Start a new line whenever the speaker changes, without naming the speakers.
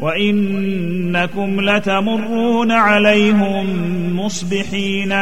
وإنكم لتمرون عليهم مصبحين.